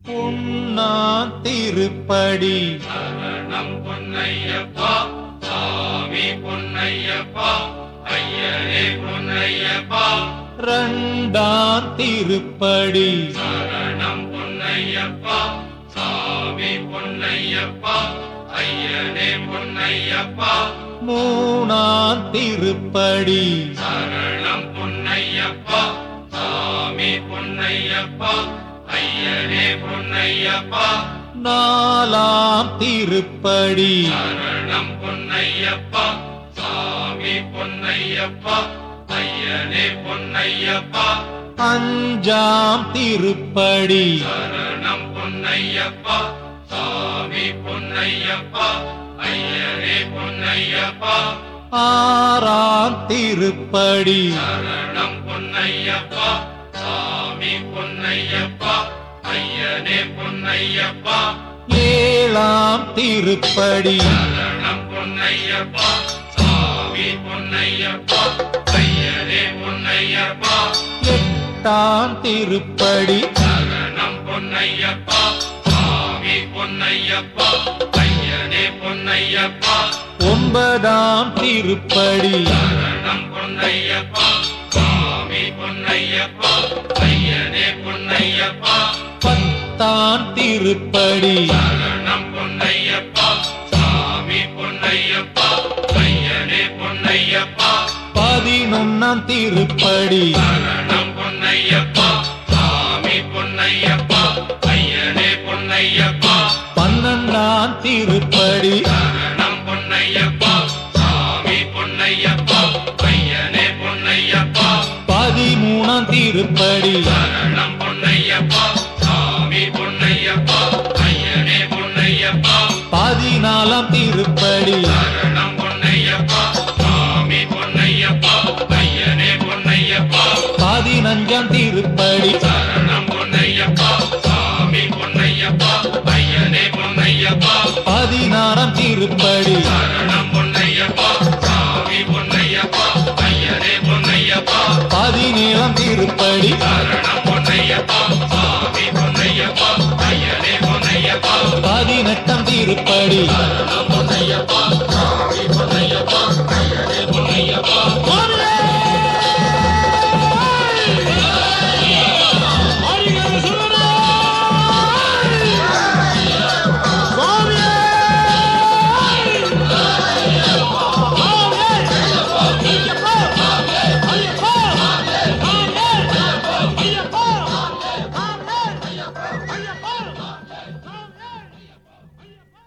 பொன்னா திருப்படி சரணம் பொன்னையப்பா சாமி பொன்னையப்பா ஐயனே பொன்னையப்பா. ரெண்டாம் திருப்படி சரணம் பொன்னையப்பா சாமி பொன்னையப்பா ஐயனே பொன்னையப்பா. மூணாம் திருப்படி சரணம் பொன்னையப்பா சாமி பொன்னையப்பா ஐயனே பொன்னையப்பா. நாலாம் திருப்படி. சரணம் பொன்னையப்பா. சாமி பொன்னையப்பா. ஐயனே பொன்னையப்பா. அஞ்சாம் திருப்படி. சரணம் பொன்னையப்பா. சாமி பொன்னையப்பா. ஐயனே பொன்னையப்பா. ஆறாம் திருப்படி. சரணம் பொன்னையப்பா. சாமி பொன்னையப்பா ஐயனே பொன்னையப்பா. ஏழாம் திருப்படி. சரணம் பொன்னையப்பா சாமி பொன்னையப்பா ஐயனே பொன்னையப்பா. எட்டாம் திருப்படி. சரணம் பொன்னையப்பா சாமி பொன்னையப்பா ஐயனே பொன்னையப்பா. ஒன்பதாம் திருப்படி. சரணம் பொன்னையப்பா பொன்னையப்பா ஐயனே பொன்னையப்பா. பத்தாம் திருப்படி. சரணம் பொன்னையப்பா சாமி பொன்னையப்பா ஐயனே பொன்னையப்பா. பதினொன்னாம் திருப்படி. சரணம் பொன்னையப்பா சாமி பொன்னையப்பா ஐயனே பொன்னையப்பா. பன்னெண்டாம் திருப்படி. பதினாலாம் திருப்படி. பதினஞ்சாம் திருப்படி. பதினாறாம் திருப்படி. பதினேழாம் திருப்படி.